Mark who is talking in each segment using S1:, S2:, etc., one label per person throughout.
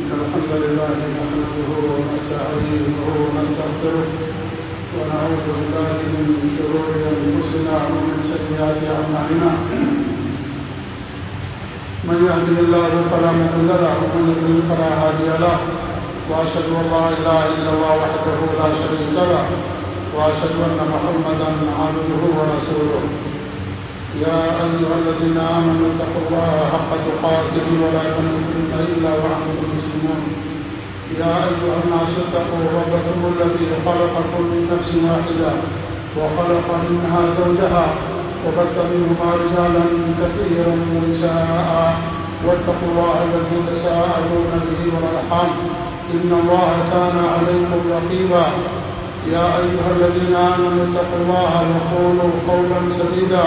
S1: إن الحمد لله نحمده ونستعينه ونستغفره ونعوذ بالله من شرور أنفسنا ومن سيئات أعمالنا. من يهده الله فلا مضل له، ومن يضلل فلا هادي له. وأشهد أن لا إله إلا الله وحده لا شريك له، وأشهد أن محمدا عبده ورسوله. يا أيها الذين آمنوا اتقوا الله حق تقاته ولا تموتن إلا وأنتم مسلمون. يا أيها الناس اتقوا ربكم الذي خلقكم من نفس واحدة وخلق منها زوجها وبث منهما رجالا كثيرا ونساء. واتقوا الله الذي تساءلون به والأرحام. إن الله كان عليكم رقيبا. يا أيها الذين آمنوا اتقوا الله وقولوا قولا سديدا.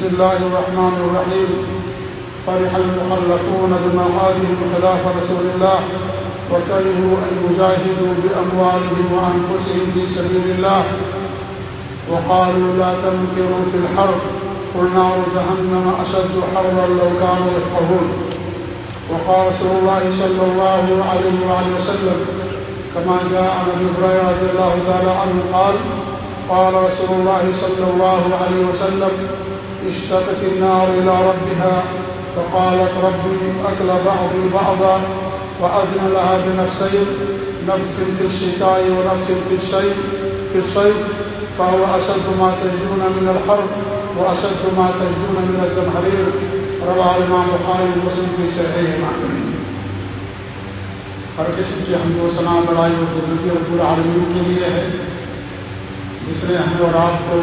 S1: بسم الله الرحمن الرحيم. فرح المخلفون بمقالهم خلاف رسول الله، وكرهوا أن يجاهدوا بأموالهم وأنفسهم في سبيل الله. وقالوا لا تنفروا في الحرب، قل نار جهنم أشد حرا لو كانوا يفقهون. وقال رسول الله صلى الله عليه وآله وسلم، كما جاء عن ابي هريره رضي الله تعالى عنه، قال قال رسول الله صلى الله عليه وسلم اشتكت النار الى ربها فقالت ربي اكل بعضي بعضا واذن لها بنفسين، نفس في الشتاء ونفس في الشيء، في الصيف، فهو اشد ما تجدون من الحرب واشد ما تجدون من الزمهرير. رواه الامام البخاري ومسلم في صحيحهما. ہر قسم کی ہم و ثنا بڑائی اور بزرگی رب العالمین کے لیے ہے، جس نے ہمیں اور آپ کو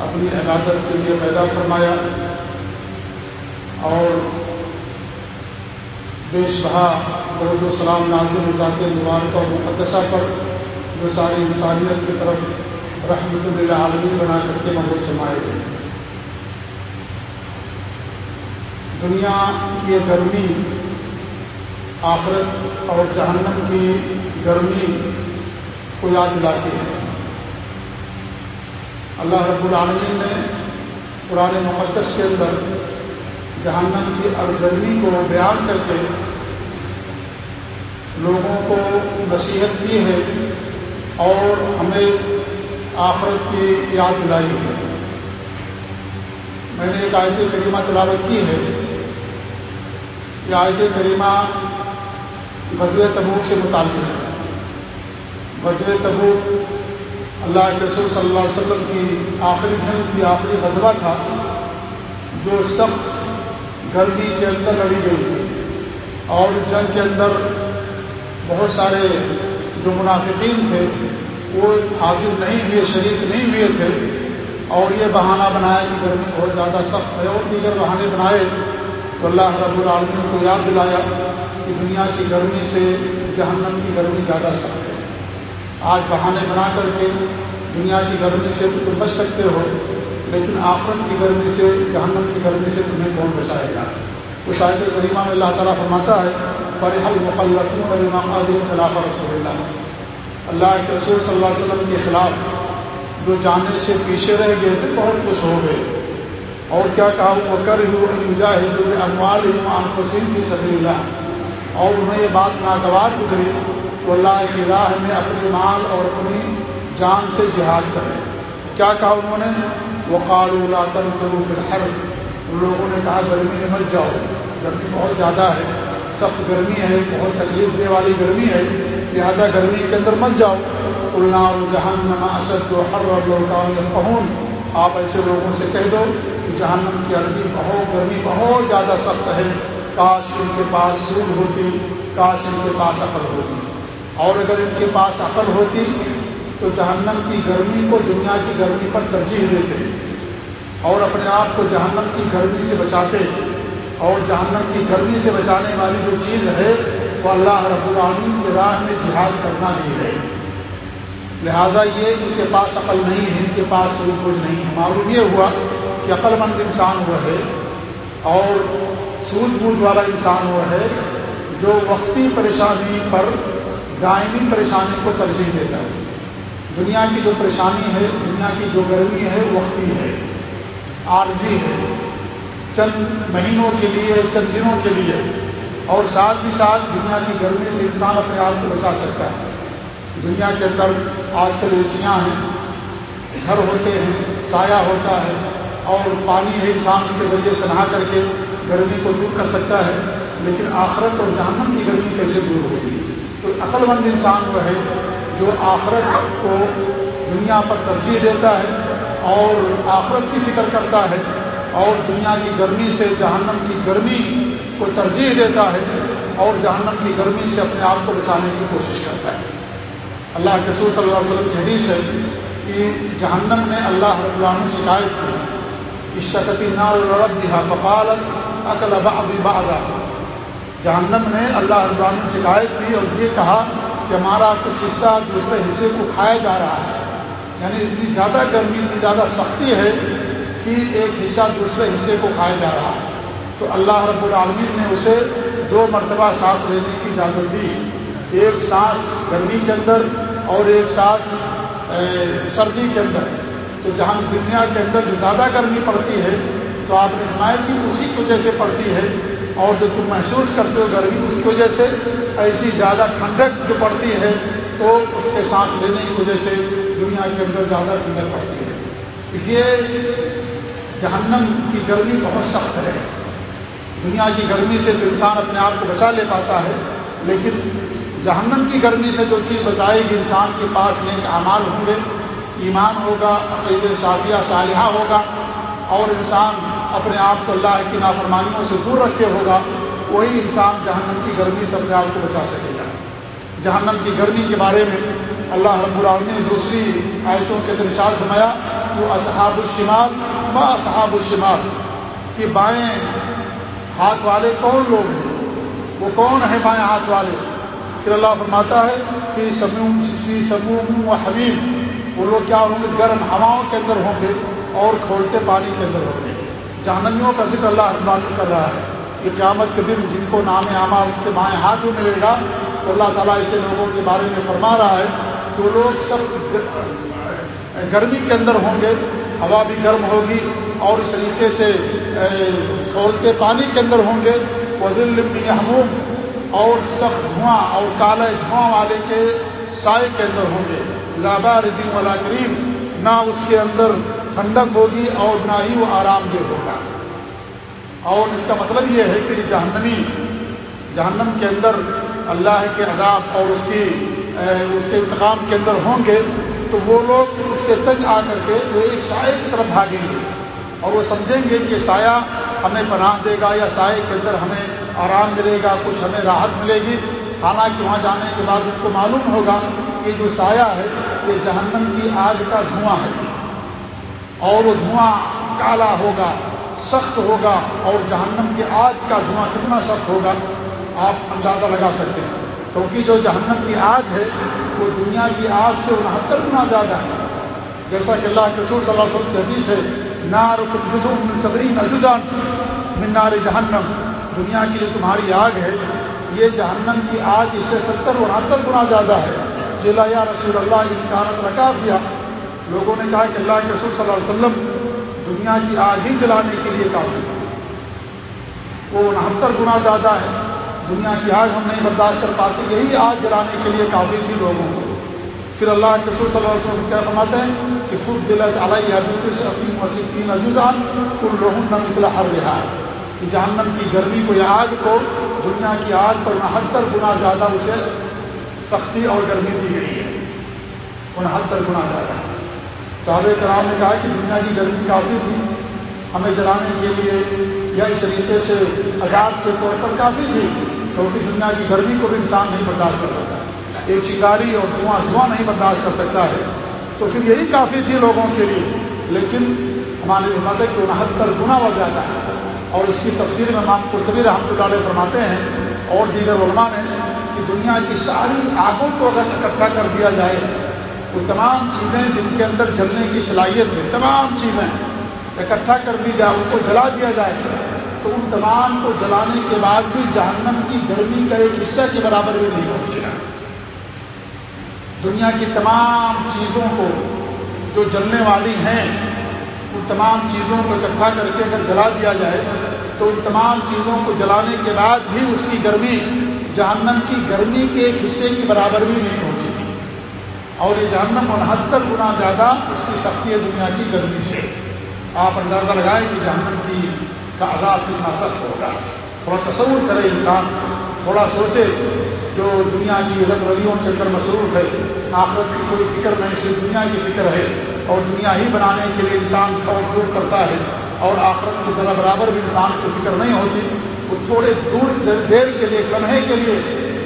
S1: اپنی عبادت کے لیے پیدا فرمایا اور بیش بہا درد و سلام نازل ذات مبارک اور مقدسہ پر جو ساری انسانیت کی طرف رحمت اللہ عالمی بنا کر کے مبوض فرمائے گئے دنیا کی گرمی، آخرت اور جہنم کی گرمی کو یاد دلاتی ہے۔ اللہ رب العالمین نے پرانے مقدس کے اندر جہنم کی اور گرمی کو بیان کر کے لوگوں کو نصیحت کی ہے اور ہمیں آخرت کی یاد دلائی ہے۔ میں نے ایک آیت کریمہ تلاوت کی ہے۔ یہ آیت کریمہ غزل تبوک سے متعلق ہے۔ غزل تبوک اللہ کے رسول صلی اللہ علیہ وسلم کی آخری جنگ کی آخری غزبہ تھا، جو سخت گرمی کے اندر لڑی گئی تھی۔ اور اس جنگ کے اندر بہت سارے جو منافقین تھے، وہ حاضر نہیں ہوئے، شریک نہیں ہوئے تھے۔ اور یہ بہانہ بنایا کہ گرمی بہت زیادہ سخت ہے۔ اور دیگر بہانے بنائے تو اللہ رب العالمین کو یاد دلایا کہ دنیا کی گرمی سے جہنم کی گرمی زیادہ سخت ہے۔ آج بہانے بنا کر کے دنیا کی گرمی سے تو تم بچ سکتے ہو، لیکن آخرت کی گرمی سے، جہنم کی گرمی سے تمہیں کون بچائے گا؟ اس آیت کریمہ میں اللہ تعالیٰ فرماتا ہے، فرح المخلف خلاف رسول اللہ اللہ کے رسول صلی اللہ علیہ وسلم کے خلاف جو جانے سے پیچھے رہ گئے تھے، بہت خوش ہو گئے۔ اور کیا کہا؟ وہ کر مجاہد اموال فسین کی صدی اللہ اور انہیں یہ بات ناگوار گزری وہ اللہ کی راہ میں اپنی مال اور اپنی جان سے جہاد کریں۔ کیا کہا انہوں نے؟ وہ قال اللہ تنفروف الحر ان لوگوں نے کہا، گرمی میں مت جاؤ۔ گرمی بہت زیادہ ہے۔ سخت گرمی ہے، بہت تکلیف دے والی گرمی ہے۔ لہٰذا گرمی کے اندر مت جاؤ۔ اللہ جہان اشد و ہر لوگ آپ ایسے لوگوں سے کہہ دو کہ جہنم کی عربی بہت، گرمی بہت زیادہ سخت ہے۔ کاش ان کے پاس سود ہوتی، کاش ان کے پاس عقل ہوتی۔ اور اگر ان کے پاس عقل ہوتی تو جہنم کی گرمی کو دنیا کی گرمی پر ترجیح دیتے اور اپنے آپ کو جہنم کی گرمی سے بچاتے اور جہنم کی گرمی سے بچانے والی جو چیز ہے وہ اللہ رب العالمین کے راہ میں جہاد کرنا بھی ہے۔ لہذا یہ ان کے پاس عقل نہیں ہے، ان کے پاس کوئی کچھ نہیں ہے۔ معلوم یہ ہوا کہ عقل مند انسان وہ ہے اور سوجھ بوجھ والا انسان وہ ہے جو وقتی پریشانی پر دائمی پریشانی کو ترجیح دیتا ہے۔ دنیا کی جو پریشانی ہے، دنیا کی جو گرمی ہے وقتی ہے، عارضی ہے۔ چند مہینوں کے لیے، چند دنوں کے لیے۔ اور ساتھ ہی ساتھ دنیا کی گرمی سے انسان اپنے آپ کو بچا سکتا ہے۔ دنیا کے اندر آج کل ایسیاں ہیں، گھر ہوتے ہیں، سایہ ہوتا ہے۔ اور پانی ہے، انسان کے ذریعے سے نہا کر کے گرمی کو دور کر سکتا ہے۔ لیکن آخرت اور جہنم کی گرمی کیسے دور ہوگی؟ تو عقل مند انسان وہ ہے، جو آخرت کو دنیا پر ترجیح دیتا ہے اور آخرت کی فکر کرتا ہے اور دنیا کی گرمی سے جہنم کی گرمی کو ترجیح دیتا ہے اور جہنم کی گرمی سے اپنے آپ کو بچانے کی کوشش کرتا ہے۔ اللہ کے رسول صلی اللہ علیہ وسلم کی حدیث ہے کہ جہنم نے اللہ رب اللہ شکایت کی اشتقتی نار الرب دہا بقالت عقل ابی بابا جہنم نے اللہ رب نے شکایت کی اور یہ کہا کہ ہمارا کچھ حصہ دوسرے حصے کو کھایا جا رہا ہے۔ یعنی اتنی زیادہ گرمی، اتنی زیادہ سختی ہے کہ ایک حصہ دوسرے حصے کو کھایا جا رہا ہے۔ تو اللہ رب العالمین نے اسے دو مرتبہ سانس لینے کی اجازت دی۔ ایک سانس گرمی کے اندر اور ایک سانس سردی کے اندر۔ تو جہاں دنیا کے اندر جو زیادہ گرمی پڑتی ہے تو آپ نے حمایت کی اسی کی وجہ سے پڑتی ہے۔ اور جو تم محسوس کرتے ہو گرمی، اس کی وجہ سے ایسی زیادہ ٹھنڈک جو پڑتی ہے، تو اس کے سانس لینے کی وجہ سے دنیا کے اندر زیادہ ٹھنڈک پڑتی ہے۔ یہ جہنم کی گرمی بہت سخت ہے۔ دنیا کی گرمی سے تو انسان اپنے آپ کو بچا لے پاتا ہے، لیکن جہنم کی گرمی سے جو چیز بچائے گی، انسان کے پاس نیک اعمال ہوں گے۔ ایمان ہوگا عقید صافیہ صالحہ ہوگا اور انسان اپنے آپ کو اللہ کی نافرمانیوں سے دور رکھے ہوگا، وہی انسان جہنم کی گرمی سے اپنے آپ کو بچا سکے گا۔ جہنم کی گرمی کے بارے میں اللہ رب العالمین نے دوسری آیتوں کے درشاد فرمایا، وہ اصحاب الشمال، ما اصحاب الشمال کہ بائیں ہاتھ والے کون لوگ ہیں؟ وہ کون ہیں بائیں ہاتھ والے؟ پھر اللہ فرماتا ہے، فی سموم فی سموم و حبیب وہ لوگ کیا ہوں گے؟ گرم ہواؤں کے اندر ہوں گے اور کھولتے پانی کے اندر ہوں گے۔ جہنمیوں کا ذکر اللہ رحمان کر رہا ہے۔ کہ قیامت کے دن جن کو نام عامہ ان کے بائیں ہاتھ میں ملے گا، تو اللہ تعالیٰ ایسے لوگوں کے بارے میں فرما رہا ہے کہ وہ لوگ سخت گرمی کے اندر ہوں گے، ہوا بھی گرم ہوگی اور اس طریقے سے کھولتے پانی کے اندر ہوں گے۔ وہ دل حموم اور سخت دھواں اور کالے دھواں والے کے سائے کے اندر ہوں گے۔ لابا ردیم والا کریم نہ اس کے اندر ٹھنڈک ہوگی اور نہ ہی وہ آرام دہ ہوگا۔ اور اس کا مطلب یہ ہے کہ جہنمی، جہنم کے اندر اللہ کے عذاب اور اس کی اس کے انتقام کے اندر ہوں گے، تو وہ لوگ اس سے تنگ آ کر کے وہ ایک سائے کی طرف بھاگیں گے۔ اور وہ سمجھیں گے کہ سایہ ہمیں پناہ دے گا یا سائے کے اندر ہمیں آرام ملے گا، کچھ ہمیں راحت ملے گی۔ حالانکہ وہاں جانے کے بعد ان کو معلوم ہوگا کہ جو سایہ ہے، یہ جہنم کی آگ کا دھواں ہے۔ اور وہ دھواں کالا ہوگا، سخت ہوگا اور جہنم کی آگ کا دھواں کتنا سخت ہوگا، آپ اندازہ لگا سکتے ہیں۔ کیونکہ جو جہنم کی آگ ہے، وہ دنیا کی آگ سے انہتر گنا زیادہ ہے۔ جیسا کہ اللہ کے رسول صلی اللہ علیہ وسلم کی حدیث ہے نار صبری نزان منار جہنم۔ دنیا کی جو تمہاری آگ ہے، یہ جہنم کی آگ اس سے ستر انہتر گنا زیادہ ہے۔ جلا یا رسول اللہ امکانت رکا لوگوں نے کہا کہ اللہ کے رسول صلی اللہ علیہ وسلم دنیا کی آگ ہی جلانے کے لیے کافی تھا وہ انہتر گنا زیادہ ہے۔ دنیا کی آگ ہم نہیں برداشت کر پاتے، یہی آگ جلانے کے لیے کافی تھی لوگوں۔ کو پھر اللہ کے رسول صلی اللہ علیہ وسلم کیا فرماتے ہیں کہ خود دل علیہ سے اپنی مسیح تین اجزان ان لوگوں نہ نکلا ہر رہا کہ جہنم کی گرمی کو یا آگ کو، دنیا کی آگ پر انہتر گنا زیادہ اسے سختی اور گرمی دی گئی ہے۔ انہتر گنا زیادہ۔ صحابہ کرام نے کہا کہ دنیا کی گرمی کافی تھی، ہمیں جلانے کے لیے یا اس طریقے سے عذاب کے طور پر کافی تھی کیونکہ دنیا کی گرمی کو بھی انسان نہیں برداشت کر سکتا۔ ایک چنگاری اور دھواں دھواں نہیں برداشت کر سکتا ہے۔ تو پھر یہی کافی تھی لوگوں کے لیے۔ لیکن ہماری حمت ہے کہ انہتر گنا بڑھ جاتا ہے۔ اور اس کی تفصیل میں امام قرطبی رحمۃ اللہ علیہ فرماتے ہیں، اور دیگر علماء نے کہ دنیا کی ساری آگوں کو اگر اکٹھا کر دیا جائے وہ تمام چیزیں جن کے اندر جلنے کی صلاحیت ہے، تمام چیزیں اکٹھا کر دی جائے، ان کو جلا دیا جائے، تو ان تمام کو جلانے کے بعد بھی جہنم کی گرمی کا ایک حصہ کے برابر بھی نہیں پہنچے گا۔ دنیا کی تمام چیزوں کو جو جلنے والی ہیں، ان تمام چیزوں کو اکٹھا کر کے اگر جلا دیا جائے، تو ان تمام چیزوں کو جلانے کے بعد بھی اس کی گرمی جہنم کی گرمی کے ایک حصے کی برابر بھی نہیں پہنچے اور یہ جہنم انہتر گنا زیادہ اس کی سختی ہے دنیا کی گرمی سے۔ آپ اندازہ لگائیں کہ جہنم کی کا عذاب کتنا سخت ہوگا۔ تھوڑا تصور کرے انسان، تھوڑا سوچے جو دنیا کی رد ولیوں کے اندر مصروف ہے، آخرت کی کوئی فکر نہیں، صرف دنیا کی فکر ہے۔ اور دنیا ہی بنانے کے لیے انسان خوف دور کرتا ہے۔ اور آخرت کی ذرا برابر بھی انسان کو فکر نہیں ہوتی۔ وہ تھوڑے دور، دیر کے لیے لمحے کے لیے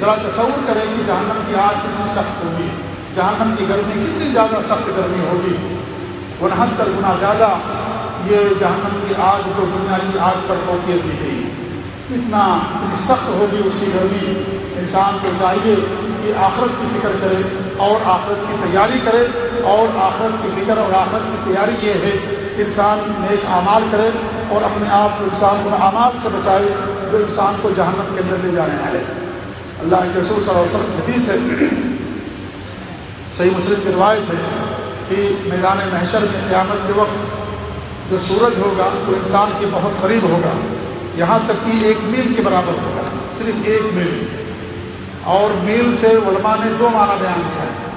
S1: ذرا تصور کریں کہ جہنم کی آگ کتنی سخت ہوگی۔ جہنم کی گرمی کتنی زیادہ سخت گرمی ہوگی؟ انہتر گنا زیادہ یہ جہنم کی آگ جو دنیا کی آگ پر فوقیت دی گئی۔ اتنا اتنی سخت ہوگی اس کی گرمی؟ انسان کو چاہیے کہ آخرت کی فکر کرے اور آخرت کی تیاری کرے اور آخرت کی فکر اور آخرت کی تیاری یہ ہے کہ انسان نیک اعمال کرے اور اپنے آپ کو انسان کو اعمال سے بچائے جو انسان کو جہنم کے اندر لے جانے والے۔ اللہ کے رسول صلی اللہ علیہ وسلم حدیث ہے صحیح مسلم کی روایت ہے کہ میدان محشر میں قیامت کے وقت جو سورج ہوگا، وہ انسان کے بہت قریب ہوگا۔ یہاں تک کہ ایک میل کے برابر ہوگا، صرف ایک میل۔ اور میل سے علماء نے دو معنی بیان کیا ہے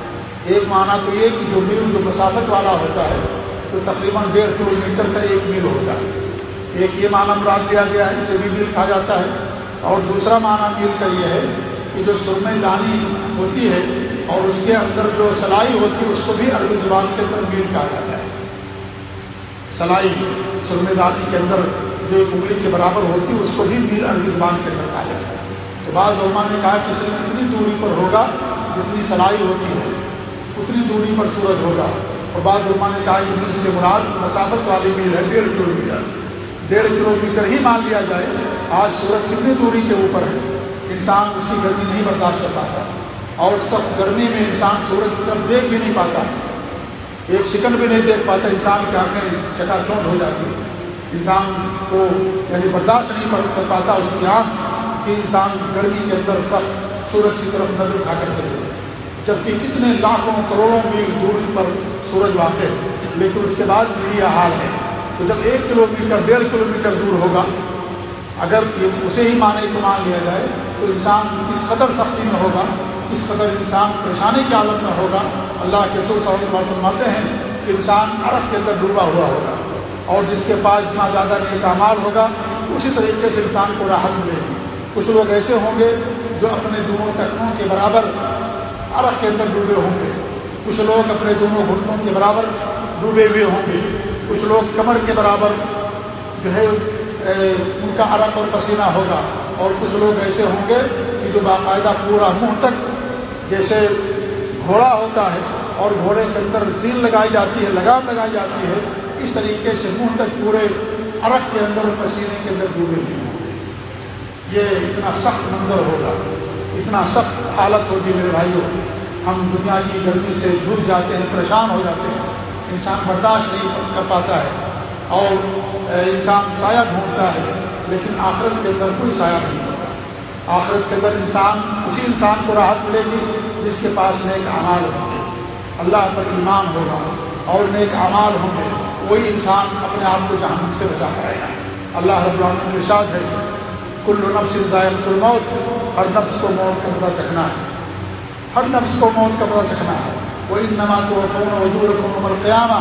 S1: ایک معنی تو یہ کہ جو میل، جو مسافت والا ہوتا ہے، تو تقریباً ڈیڑھ کلو میٹر کا ایک میل ہوگا ایک یہ معنی مراد دیا گیا ہے، اسے بھی میل کہا جاتا ہے۔ اور دوسرا معنی میل کا یہ ہے کہ جو سرمے دانی ہوتی ہے اور اس کے اندر جو سلائی ہوتی ہے، اس کو بھی عربی زبان کے اندر میل کہا جاتا ہے۔ سلائی سرمے دانی کے اندر جو انگلی کے برابر ہوتی ہے، اس کو بھی میر عربی زبان کے اندر کہا جاتا ہے۔ تو بعض علماء نے کہا کہ صرف اتنی دوری پر ہوگا جتنی سلائی ہوتی ہے، اتنی دوری پر سورج ہوگا۔ اور بعض علماء نے کہا کہ اس سے مراد مسافت والی میل ہے، ڈیڑھ کلو میٹر ڈیڑھ کلو میٹر ہی مان لیا جائے، آج سورج کتنی دوری کے اوپر ہے؟ انسان اس کی گرمی نہیں برداشت کر پاتا۔ اور سخت گرمی میں انسان سورج کی طرف دیکھ بھی نہیں پاتا۔ ایک سیکنڈ بھی نہیں دیکھ پاتا، انسان کی آنکھیں چکا چونڈ ہو جاتی ہے انسان کو یعنی برداشت نہیں کر پاتا اس کی آنکھ کہ انسان گرمی کے اندر سخت سورج کی طرف نظر اٹھا کر کے جبکہ کتنے لاکھوں کروڑوں میل دوری پر سورج واقع ہے، لیکن اس کے بعد بھی یہ حال ہے تو جب ایک کلو میٹر ڈیڑھ کلو میٹر دور ہوگا، اگر اسے ہی مانے کو مان لیا جائے تو انسان کس قدر سختی میں ہوگا کس قدر انسان پریشانی کی عالم میں ہوگا، اللہ کے سور صاحب فرماتے ہیں کہ انسان عرق کے اندر ڈوبا ہوا ہوگا اور جس کے پاس جتنا زیادہ نیک اعمال ہوگا، اسی طریقے سے انسان کو راحت ملے گی۔ کچھ لوگ ایسے ہوں گے جو اپنے دونوں ٹکنوں کے برابر عرق کے اندر ڈوبے ہوں گے۔ کچھ لوگ اپنے دونوں گھٹنوں کے برابر ڈوبے ہوئے ہوں گے۔ کچھ لوگ کمر کے برابر جو ہے ان کا عرق اور پسینہ ہوگا۔ اور کچھ لوگ ایسے ہوں گے کہ جو باقاعدہ پورا منہ تک جیسے گھوڑا ہوتا ہے اور گھوڑے کے اندر زین لگائی جاتی ہے، لگام لگائی جاتی ہے، اس طریقے سے منہ تک پورے عرق کے اندر پسینے کے اندر ڈوبے ہوئے ہوں گے یہ اتنا سخت منظر ہوگا، اتنا سخت حالت ہوگی میرے بھائیوں۔ ہم دنیا کی گرمی سے جھوٹ جاتے ہیں، پریشان ہو جاتے ہیں۔ انسان برداشت نہیں کر پاتا ہے اور انسان سایہ ڈھونڈتا ہے، لیکن آخرت کے اندر کوئی سایہ نہیں۔ ہوتا آخرت کے اندر انسان، اسی انسان کو راحت ملے گی جس کے پاس نیک اعمال ہوں گے۔ اللہ پر ایمان ہوگا اور نیک اعمال ہوں گے، وہی انسان اپنے آپ کو جہنم سے بچا پائے گا۔ اللہ رب العالمین کے ارشاد ہے، کل نفس دائم کل موت ہر نفس کو موت کا پتہ چکھنا ہے۔ ہر نفس کو موت کا پتہ چکھنا ہے۔ وہ ان نما کو فون وجور کو عمر قیامہ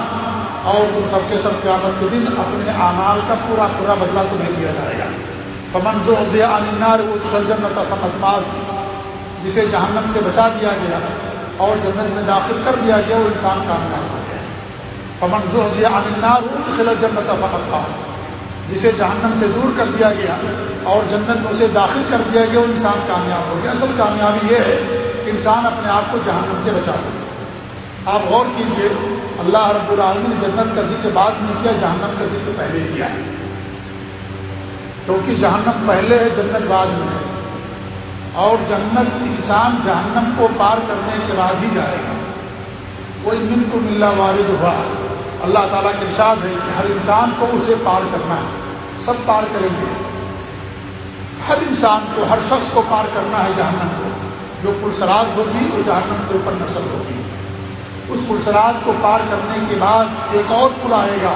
S1: اور تم سب کے سب قیامت کے دن اپنے اعمال کا پورا پورا بدلہ تمہیں دیا جائے گا۔ فمن جو انار جنت فقط فاض جسے جہنم سے بچا دیا گیا اور جنت میں داخل کر دیا گیا، وہ انسان کامیاب ہو گیا۔ فمن جو جنت فقط فاض جسے جہنم سے دور کر دیا گیا اور جنت میں اسے داخل کر دیا گیا، وہ انسان کامیاب ہو گیا۔ اصل کامیابی یہ ہے کہ انسان اپنے آپ کو جہنم سے بچا دے آپ غور کیجیے، اللہ رب العالمین نے جنت کا ذکر بعد میں کیا، جہنم کا ذکر پہلے کیا ہے۔ کیونکہ جہنم پہلے ہے، جنت بعد میں ہے۔ اور جنت انسان جہنم کو پار کرنے کے بعد ہی جائے گا۔ کوئی من کو ملا وارد ہوا اللہ تعالیٰ کے ارشاد ہے کہ ہر انسان کو اسے پار کرنا ہے۔ سب پار کریں گے۔ ہر انسان کو، ہر شخص کو پار کرنا ہے جہنم کو۔ جو پرسرات ہوگی، وہ جہنم کے اوپر نسل ہوگی۔ اس پرسرات کو پار کرنے کے بعد ایک اور پل آئے گا۔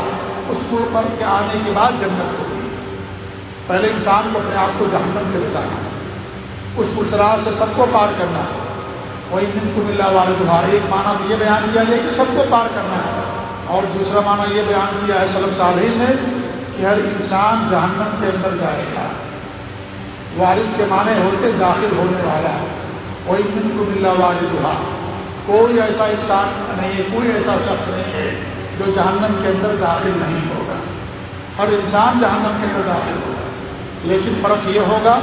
S1: اس پل پر کے آنے کے بعد جنت ہوگی۔ پہلے انسان کو اپنے آپ کو جہنم سے بچانا، اس پرسرات سے سب کو پار کرنا۔ وہی من کو ملا والے ایک معنی تو یہ بیان کیا گیا کہ سب کو پار کرنا ہے۔ اور دوسرا معنی یہ بیان کیا ہے صلب صالحین نے کہ ہر انسان جہنم کے اندر جائے گا۔ والد کے معنی ہوتے داخل ہونے والا وہی من کو ملا والے کوئی ایسا انسان نہیں ہے، کوئی ایسا شخص نہیں ہے جو جہنم کے اندر داخل نہیں ہوگا۔ ہر انسان جہنم کے اندر داخل ہوگا۔ لیکن فرق یہ ہوگا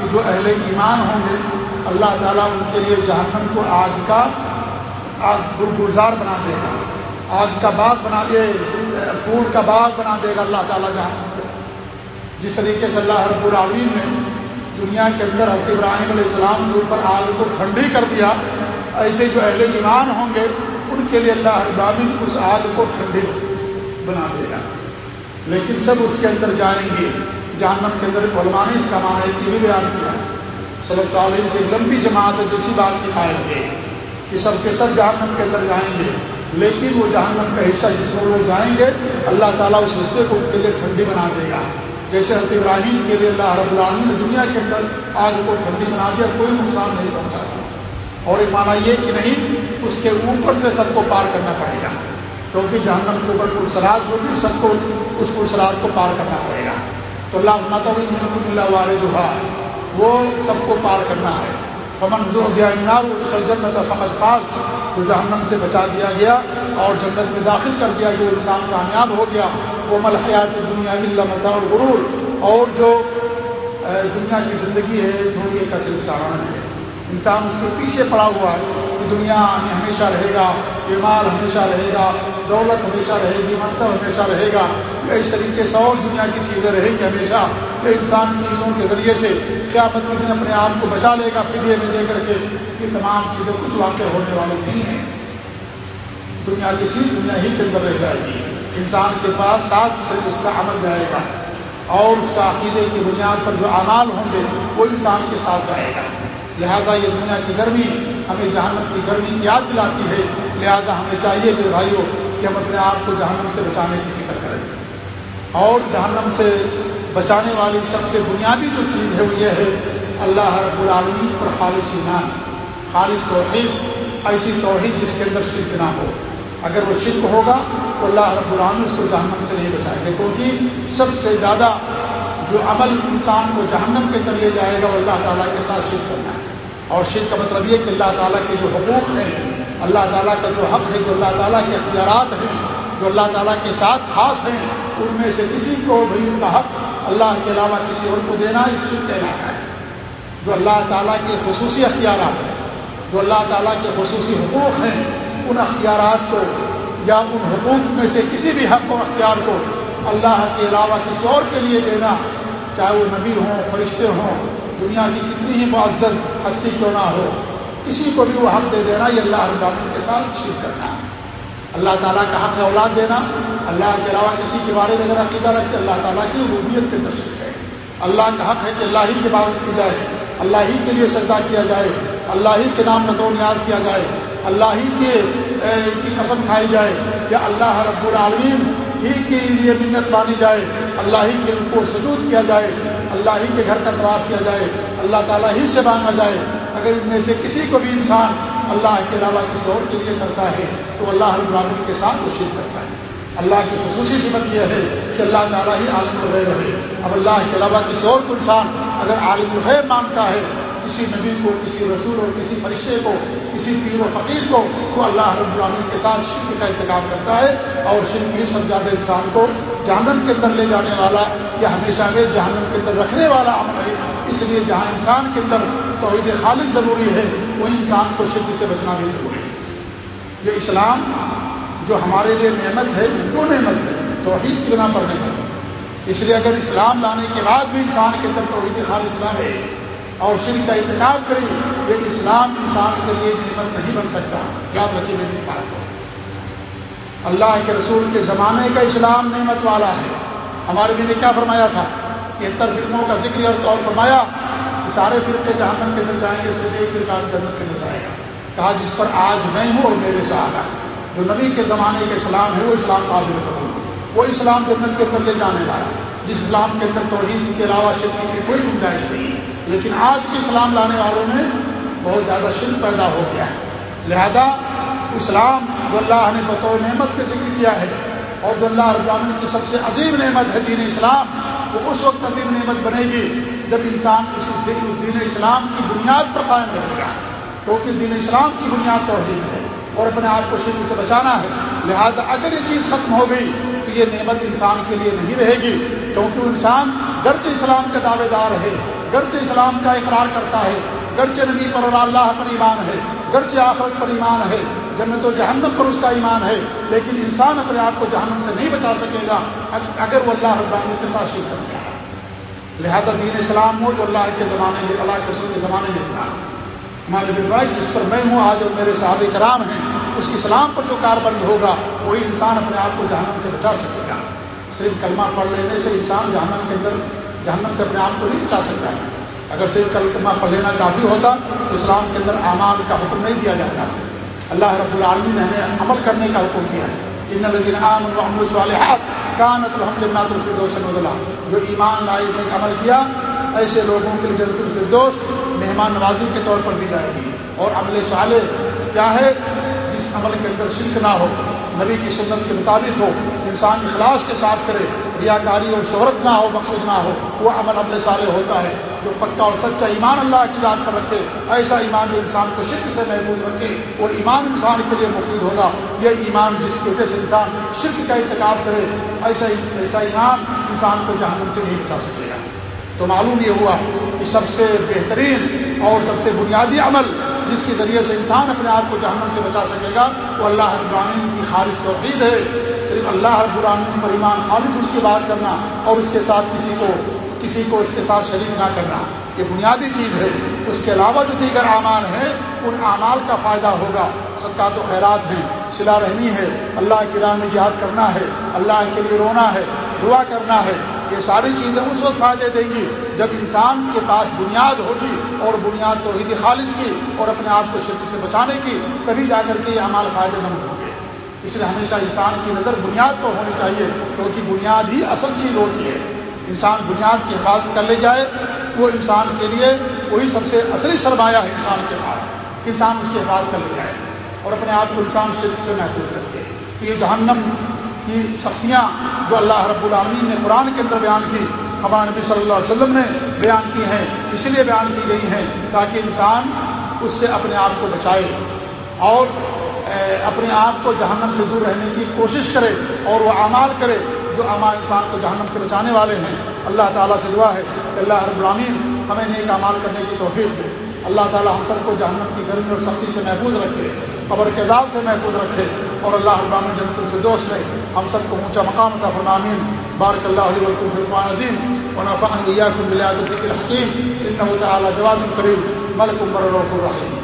S1: کہ جو اہل ایمان ہوں گے، اللہ تعالیٰ ان کے لیے جہنم کو آگ کا، آگ گلزار بنا دے گا۔ آگ کا باغ بنا دے، پھول کا باغ بنا دے گا اللہ تعالیٰ جہنم کو۔ جس طریقے سے اللہ رب العالمین نے دنیا کے اندر حضرت ابراہیم علیہ السلام کے اوپر آگ کو ٹھنڈی کر دیا، ایسے جو اہل ایمان ہوں گے، ان کے لیے اللہ العالمین اس آگ کو ٹھنڈی بنا دے گا۔ لیکن سب اس کے اندر جائیں گے۔ جہنم کے اندر علماء نے اس کا معنی ایک بھی بیان کیا صلی علیہ کی لمبی جماعت ہے، جیسی بات کی قائم ہے کہ سب کے سب جہنم کے اندر جائیں گے، لیکن وہ جہنم کا حصہ جس میں لوگ جائیں گے، اللہ تعالیٰ اس حصے کو ان کے لیے ٹھنڈی بنا دے گا۔ جیسے حضرت ابراہیم کے لیے اللہ رب العالمین نے دنیا کے اندر آگ کو ٹھنڈی بنا دیا، کوئی نقصان نہیں پہنچاتا۔ اور ایک مانا یہ کہ نہیں، اس کے اوپر سے سب کو پار کرنا پڑے گا، کیونکہ جہنم کے اوپر پرسرات ہوگی، سب کو اس پرسرات کو پار کرنا پڑے گا۔ تو اللہ ماتا اللہ والے دعا وہ سب کو پار کرنا ہے۔ فمن جو جنت فمد فاض جو جہنم سے بچا دیا گیا اور جنت میں داخل کر دیا جو انسان کامیاب ہو گیا۔ وہ مل حیات دنیا علامت اور غرور اور جو دنیا کی زندگی ہے دھوئے کا سلسلہ ہے۔ انسان اس کے پیچھے پڑا ہوا ہے کہ دنیا میں ہمیشہ رہے گا، بیمار ہمیشہ رہے گا۔ دولت ہمیشہ رہے گی، منصب ہمیشہ رہے گا۔ اس طریقے سے اور دنیا کی چیزیں رہیں گی ہمیشہ۔ کہ انسان چیزوں کے ذریعے سے کیا کے دن اپنے آپ کو بچا لے گا، فدیے میں دے کر کے۔ یہ تمام چیزیں کچھ واقع ہونے والے نہیں ہیں۔ دنیا کی چیز دنیا ہی کے اندر رہ جائے گی۔ انسان کے پاس ساتھ سے اس کا عمل جائے گا۔ اور اس کا عقیدے کی بنیاد پر جو اعمال ہوں گے، وہ انسان کے ساتھ جائے گا۔ لہذا یہ دنیا کی گرمی ہمیں جہنم کی گرمی کی یاد دلاتی ہے۔ لہذا ہمیں چاہیے کہ بھائیوں کہ ہم اپنے آپ کو جہنم سے بچانے کی فکر کریں۔ اور جہنم سے بچانے والی سب سے بنیادی جو چیز ہے وہ یہ ہے، اللہ رب العالمین پر خالص ایمان، خالص توحید، ایسی توحید جس کے اندر شرک نہ ہو۔ اگر وہ شرک ہوگا تو اللہ رب العالمین اس کو جہنم سے نہیں بچائے گا، کیونکہ سب سے زیادہ جو عمل انسان کو جہنم کے اندر لے جائے گا، وہ اللہ تعالیٰ کے ساتھ شرک کرنا ہے۔ اور شرک کا مطلب یہ کہ اللہ تعالیٰ کے جو حقوق ہیں اللہ تعالیٰ کا جو حق ہے، جو اللہ تعالیٰ کے اختیارات ہیں، جو اللہ تعالیٰ کے ساتھ خاص ہیں، ان میں سے کسی کو بھی ان کا حق اللہ کے علاوہ کسی اور کو دینا شرک کہلاتا ہے۔ جو اللہ تعالیٰ کے خصوصی اختیارات ہیں، جو اللہ تعالیٰ کے خصوصی حقوق ہیں، ان اختیارات کو یا ان حقوق میں سے کسی بھی حق و اختیار کو اللہ کے علاوہ کسی اور کے لیے دینا، چاہے وہ نبی ہوں، فرشتے ہوں، دنیا کی کتنی ہی معزز ہستی کیوں نہ ہو کسی کو بھی وہ حق دے دینا، یہ اللہ العالمین کے ساتھ شیر کرنا ہے۔ اللہ تعالیٰ کا حق ہے اولاد دینا، اللہ کے علاوہ کسی کے بارے میں اگر عقیدہ رکھتے، اللہ تعالیٰ کی روبیت کے تشریح ہے۔ اللہ کا حق ہے کہ اللہ ہی کی عبادت کی جائے، اللہ ہی کے لیے سجدہ کیا جائے، اللہ ہی کے نام نظر و نیاز کیا جائے، اللہ ہی کے کی قسم کھائی جائے۔ یا اللہ رب العالمین ہی کے لیے منت مانی جائے، اللہ ہی کے کو سجود کیا جائے، اللہ ہی کے گھر کا طواف کیا جائے، اللہ تعالیٰ ہی سے مانگا جائے۔ اگر ان میں سے کسی کو بھی انسان اللہ کے علاوہ کسی اور کے لیے کرتا ہے، تو اللہ العالمین کے ساتھ وہ شرک کرتا ہے۔ اللہ کی خصوصی صفت یہ ہے کہ اللہ تعالیٰ ہی عالم الغیب رہے اب اللہ کے علاوہ کسی اور کو انسان اگر عالم الغیب مانگتا ہے کسی نبی کو، کسی رسول اور کسی فرشتے کو، کسی پیر و فقیر کو تو اللہ رب العالمین کے ساتھ شرک کا انتخاب کرتا ہے اور شرک ہی سب زیادہ انسان کو جہنم کے اندر لے جانے والا یا ہمیشہ میں جہنم کے اندر رکھنے والا عمل ہے۔ اس لیے جہاں انسان کے اندر توحید خالد ضروری ہے وہ انسان کو شرک سے بچنا بھی ضروری ہے۔ یہ اسلام جو ہمارے لیے نعمت ہے، وہ نعمت ہے۔ توحید کی بنا پر نعمت ہے۔ اس لیے اگر اسلام لانے کے بعد بھی انسان کے اندر توحید خالص نہ رہے اور شرک کا انتخاب کریں یہ اسلام انسان کے لیے نعمت نہیں بن سکتا۔ یاد رکھیے میری اس بات کو۔ اللہ کے رسول کے زمانے کا اسلام نعمت والا ہے۔ ہمارے بھی نے کیا فرمایا تھا؟ تر فرقوں کا ذکر اور طور فرمایا سارے فرقے جہنم کے اندر جائیں گے صرف ایک فرقہ جنت کے اندر جائے گا۔ کہا، جس پر آج میں ہوں اور میرے سے جو نبی کے زمانے کا اسلام ہے، وہ اسلام قابل قبول وہ اسلام جنت کے اندر لے جانے والا جس اسلام کے اندر توحید کے علاوہ شرکی کی کوئی گنجائش نہیں۔ لیکن آج کے اسلام لانے والوں میں بہت زیادہ شرک پیدا ہو گیا ہے۔ لہذا اسلام جو اللہ نے بطور نعمت کے ذکر کیا ہے اور جو اللہ رب العالمین کی سب سے عظیم نعمت ہے دین اسلام، وہ اس وقت عظیم نعمت بنے گی جب انسان اس دین اسلام کی بنیاد پر قائم رہے گا۔ کیونکہ دین اسلام کی بنیاد توحید ہے اور اپنے آپ کو شرک سے بچانا ہے۔ لہذا اگر یہ چیز ختم ہو گئی تو یہ نعمت انسان کے لیے نہیں رہے گی، کیونکہ وہ انسان گرچہ اسلام کا دعوے دار ہے گرچہ اسلام کا اقرار کرتا ہے، گرچہ نبی پر اور اللہ پر ایمان ہے، گرچہ آخرت پر ایمان ہے، جنت و جہنم پر اس کا ایمان ہے، لیکن انسان اپنے آپ کو جہنم سے نہیں بچا سکے گا اگر وہ اللہ ربانی کے ساتھ شیر کر گیا لہذا دین اسلام ہو جو اللہ کے زمانے میں، اللہ کے کے زمانے میں اتنا ہمارے بلوائے جس پر میں ہوں آج اور میرے صحابہ کرام ہیں، اس اسلام پر جو کاربند ہوگا، وہی انسان اپنے آپ کو جہنم سے بچا سکے گا۔ صرف کلمہ پڑھ لینے سے انسان جہنم کے اندر جہنم سے اپنے آپ کو نہیں بچا سکتا ہے۔ اگر صرف کلمہ پڑھ لینا کافی ہوتا تو اسلام کے اندر اعمال کا حکم نہیں دیا جاتا۔ اللہ رب العالمین نے ہمیں عمل کرنے کا حکم کیا ہے۔ ان الدین عام الحمد الصالحات کان الحمد جنات الفردوس اللہ جو ایمان لائی نے عمل کیا، ایسے لوگوں کے لیے جنت الفردوس مہمان نوازی کے طور پر دی جائے گی۔ اور عمل صالح کیا ہے؟ جس عمل کے اندر شرک نہ ہو، نبی کی سنت کے مطابق ہو، انسان اخلاص کے ساتھ کرے ریاکاری اور شہرت نہ ہو مقصود نہ ہو، وہ عمل عمل صالح ہوتا ہے جو پکا اور سچا ایمان اللہ کی ذات پر رکھے، ایسا ایمان جو انسان کو شرک سے محفوظ رکھے اور ایمان انسان کے لیے مفید ہوگا۔ یہ ایمان جس کی وجہ سے انسان شرک کا انتخاب کرے، ایسا ایسا ایمان انسان کو جہنم سے نہیں بچا سکے گا۔ تو معلوم یہ ہوا کہ سب سے بہترین اور سب سے بنیادی عمل جس کے ذریعے سے انسان اپنے آپ کو جہنم سے بچا سکے گا، وہ اللہ ابراہین کی خالص توحید ہے۔ صرف اللہ ابراہین پر ایمان خالص اس کی بات کرنا اور اس کے ساتھ کسی کو کسی کو اس کے ساتھ شریک نہ کرنا۔ یہ بنیادی چیز ہے۔ اس کے علاوہ جو دیگر اعمال ہیں، ان اعمال کا فائدہ ہوگا۔ صدقات و خیرات ہیں سلا رحمی ہے۔ اللہ کی راہ میں جہاد کرنا ہے۔ اللہ کے لیے رونا ہے۔ دعا کرنا ہے۔ یہ ساری چیزیں اس وقت فائدے دیں گی۔ جب انسان کے پاس بنیاد ہوگی اور بنیاد توحید خالص کی اور اپنے آپ کو شرک سے بچانے کی، تبھی جا کر کے یہ اعمال فائدے مند ہوں گے۔ اس لیے ہمیشہ انسان کی نظر بنیاد تو ہونی چاہیے کیونکہ بنیاد ہی اصل چیز ہوتی ہے۔ انسان بنیاد کی حفاظت کر لے جائے، وہ انسان کے لیے وہی سب سے اصلی سرمایہ ہے انسان کے پاس۔ انسان اس کی حفاظت کر لے جائے اور اپنے آپ کو انسان شرک سے محفوظ رکھے۔ یہ جہنم کی سختیاں جو اللہ رب العالمین نے قرآن کے اندر بیان کی، ہمارے نبی صلی اللہ علیہ وسلم نے بیان کی ہیں اس لیے بیان کی گئی ہیں تاکہ انسان اس سے اپنے آپ کو بچائے اور اپنے آپ کو جہنم سے دور رہنے کی کوشش کرے اور وہ اعمال کرے جو اعمال انسان کو جہنم سے بچانے والے ہیں۔ اللہ تعالیٰ سے دعا ہے کہ اللہ رب العامین ہمیں نیک اعمال کرنے کی توفیق دے۔ اللہ تعالیٰ ہم سب کو جہنم کی گرمی اور سختی سے محفوظ رکھے، قبر کے عذاب سے محفوظ رکھے اور اللہ ابراہین جنت الفردوس میں ہم سب کو اونچا مقام کا فرمامین بارک اللہ علیہ وقفان عظیم ونفعن ویاکم بلیاد الذکر الحکیم۔ انہو تعالی جواد الکریم ملک عمر الرف الرحیم